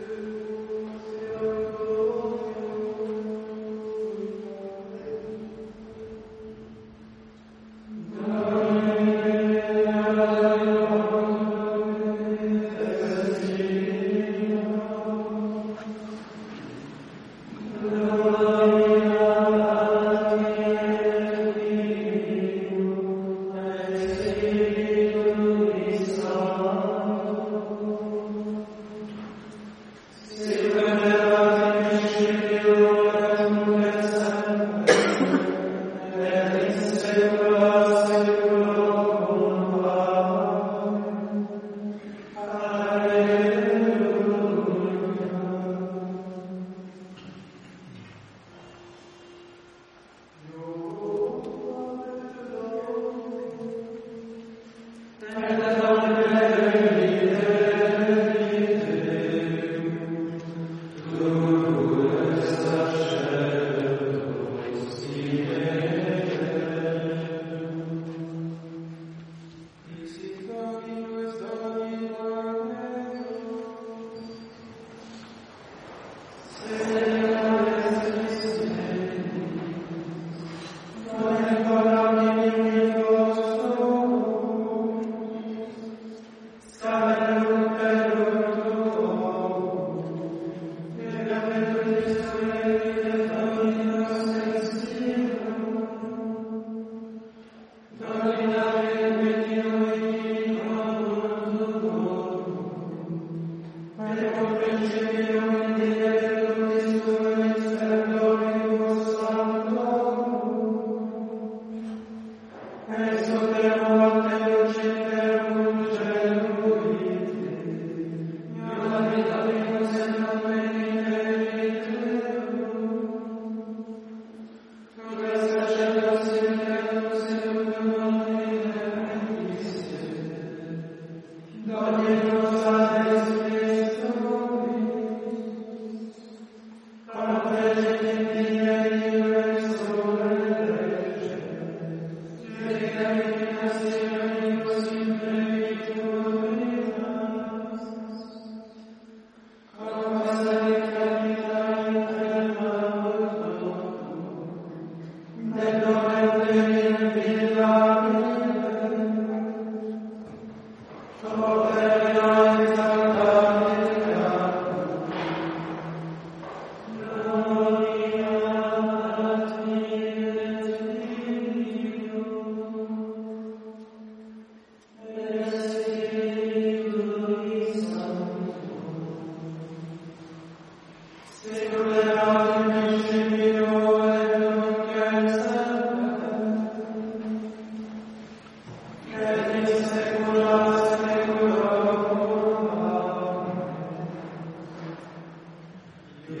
Amen.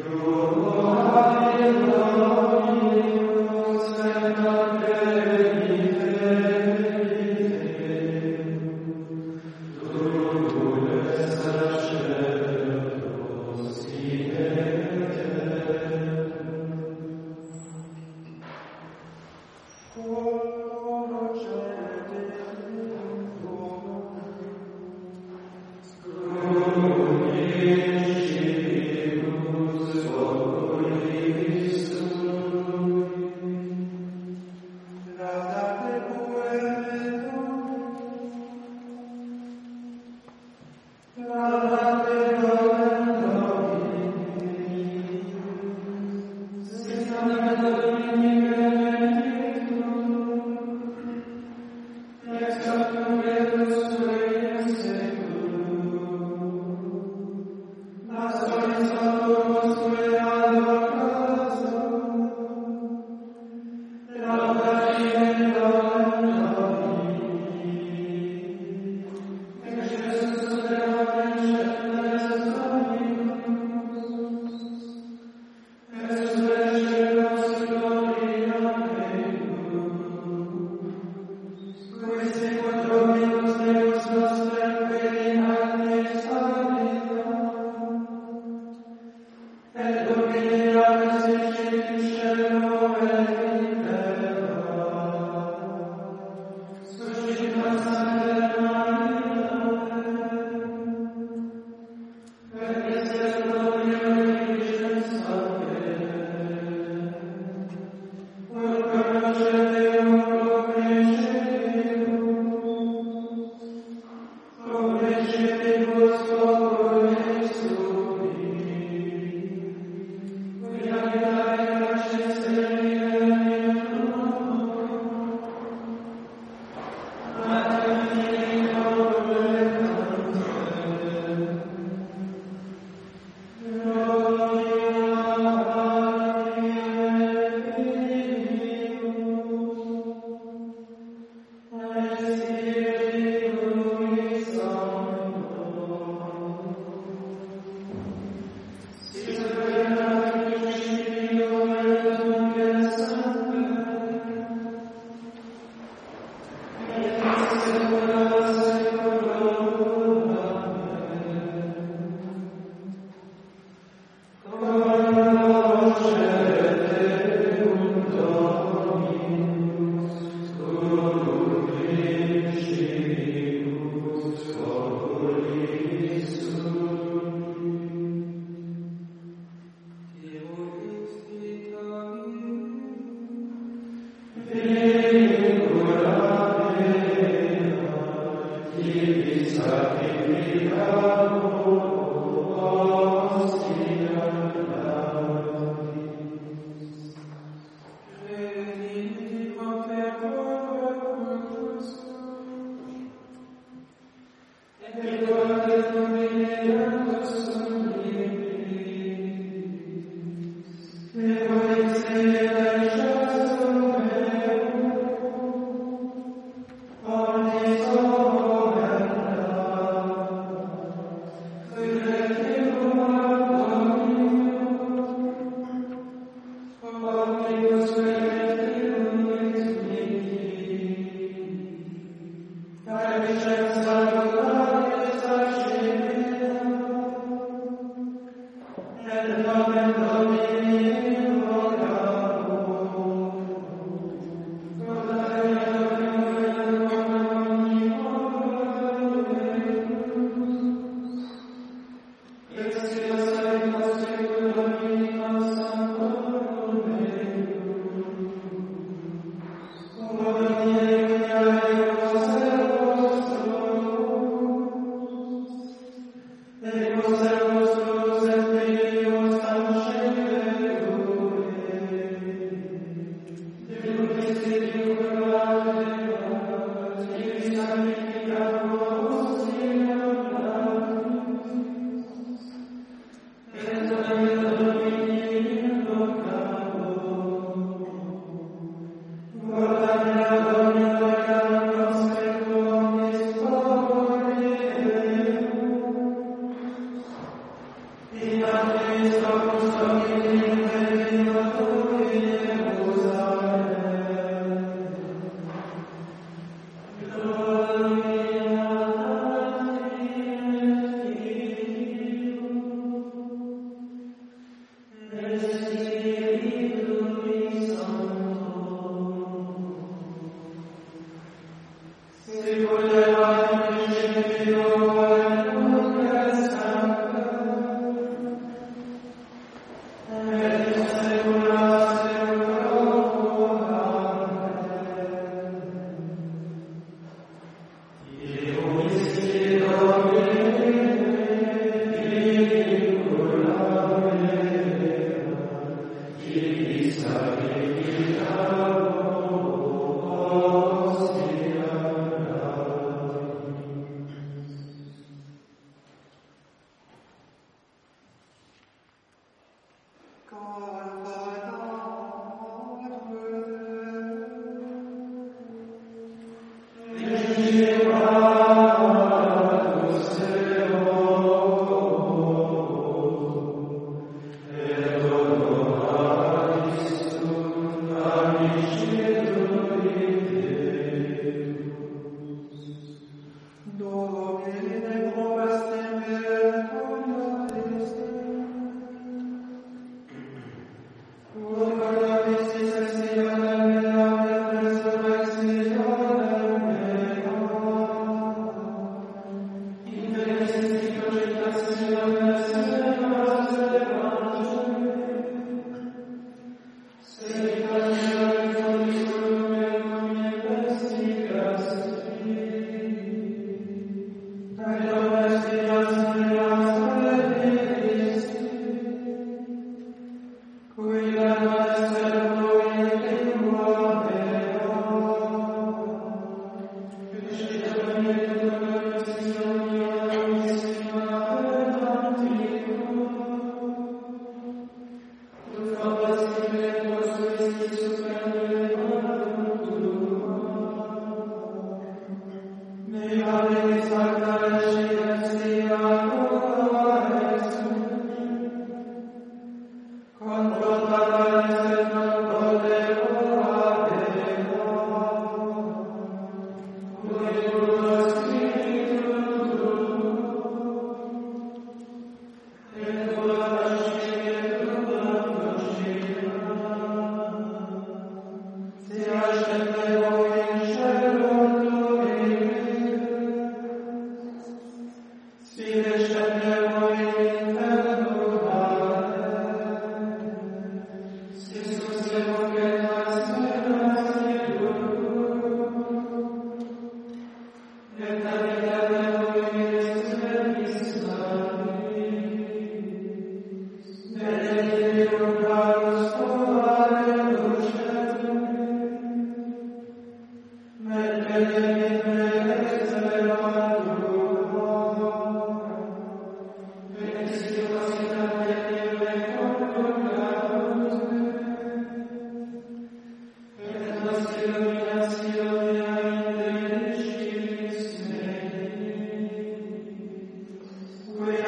Amen.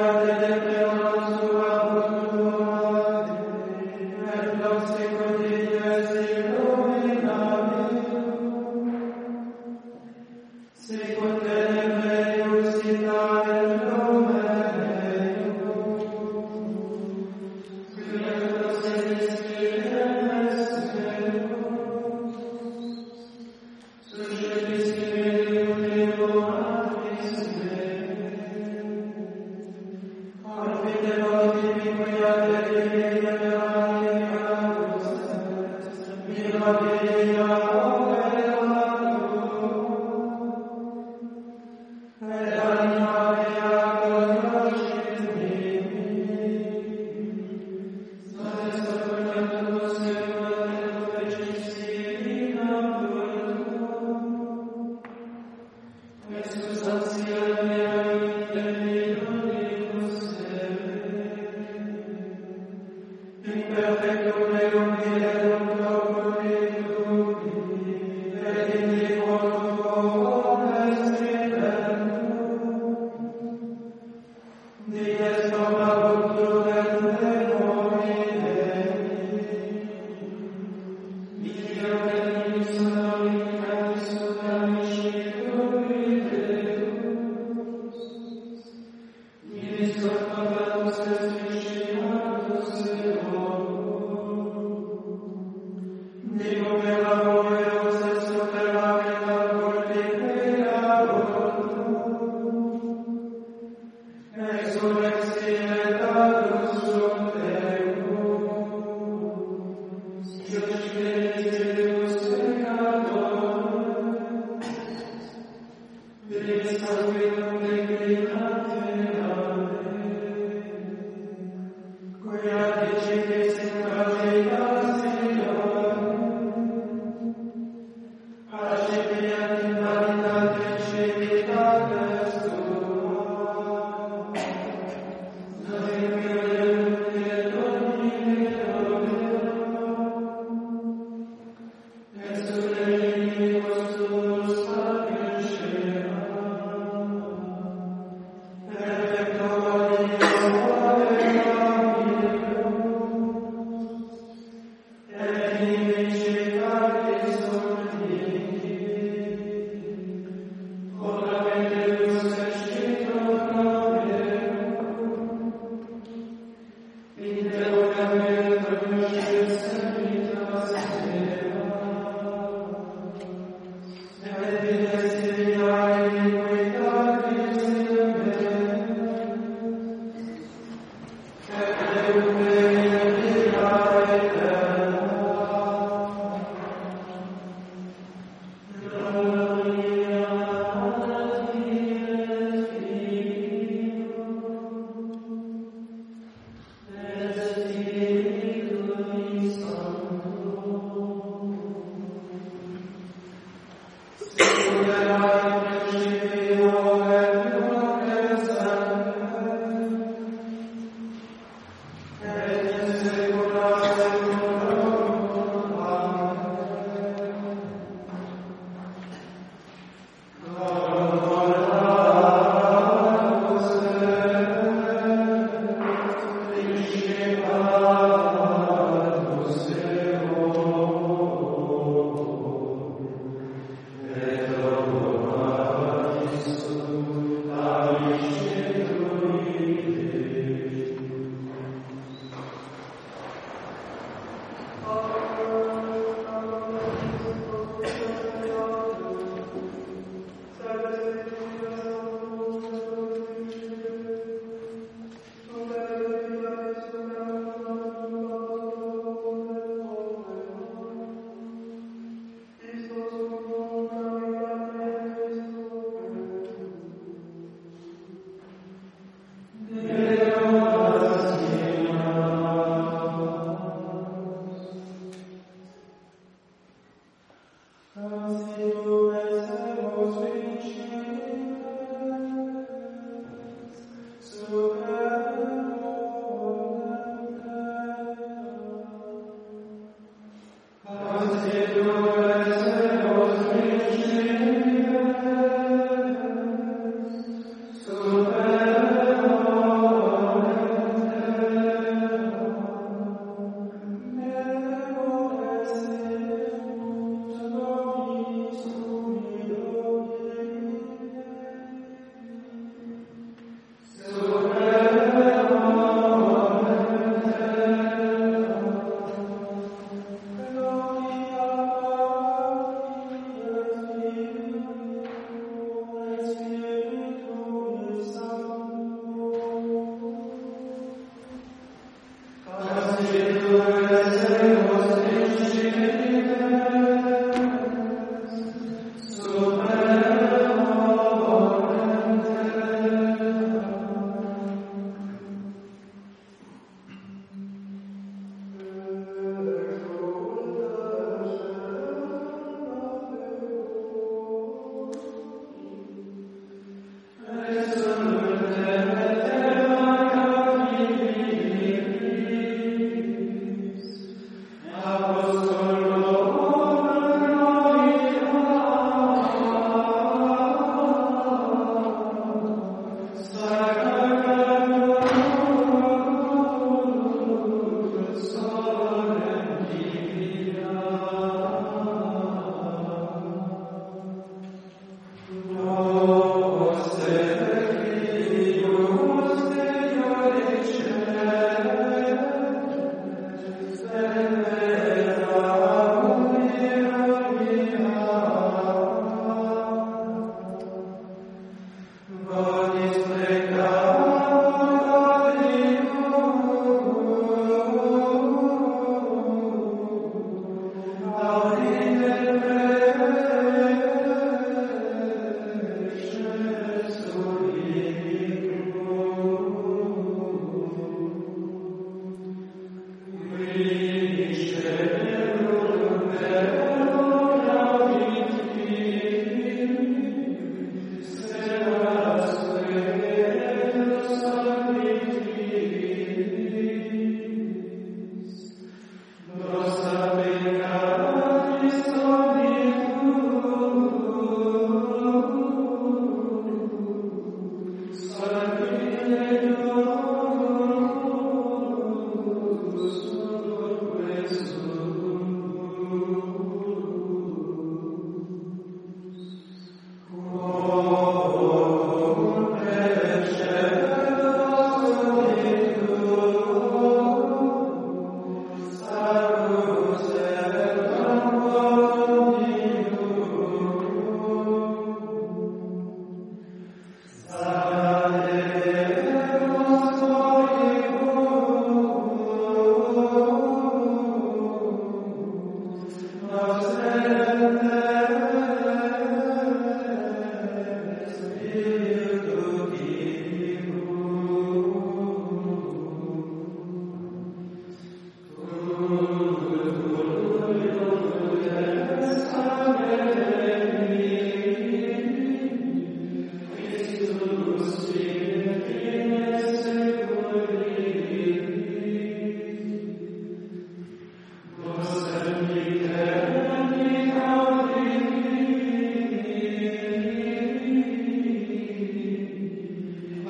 Father, the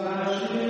但是。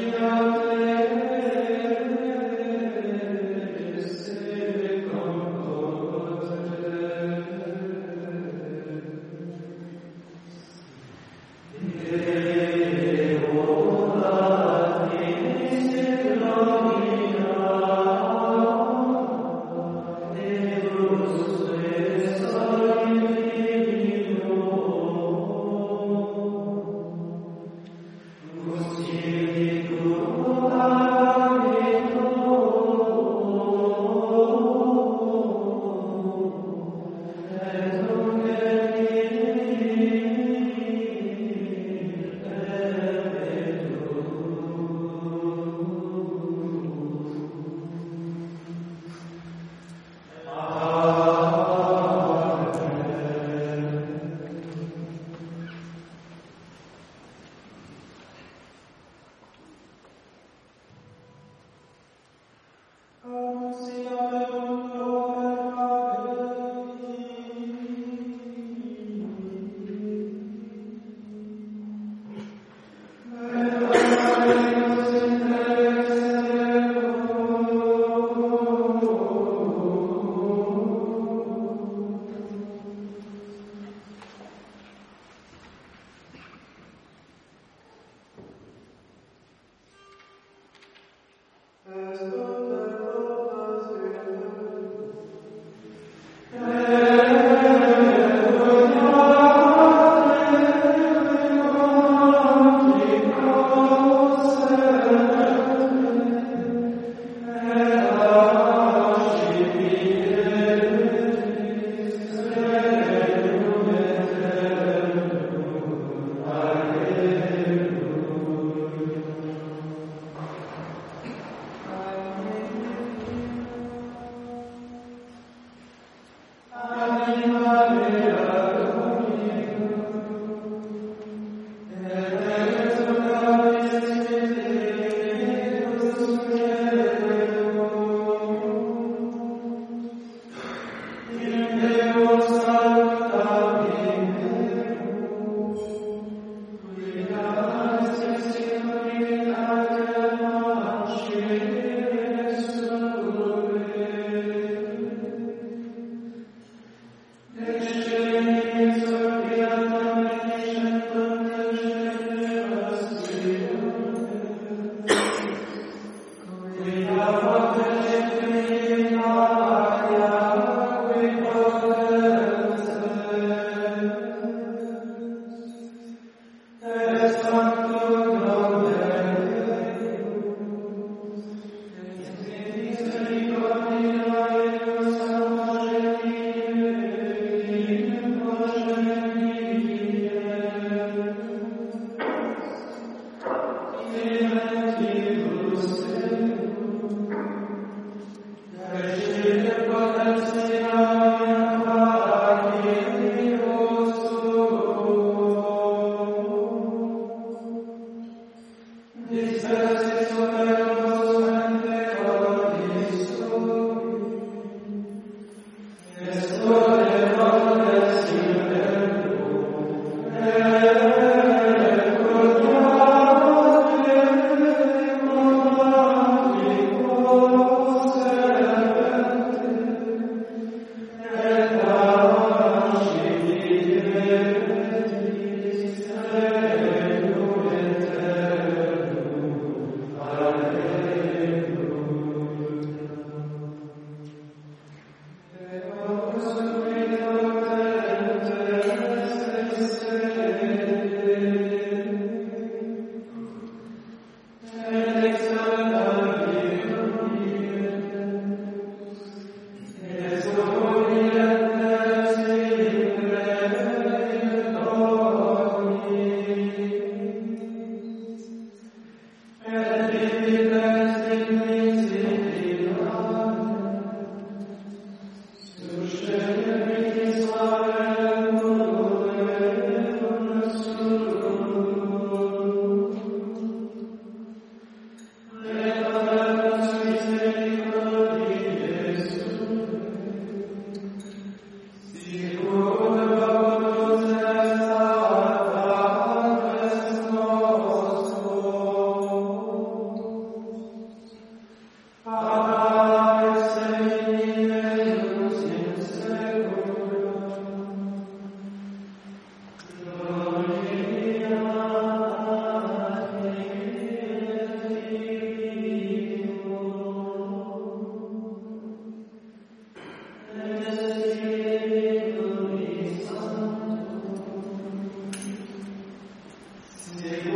Amen.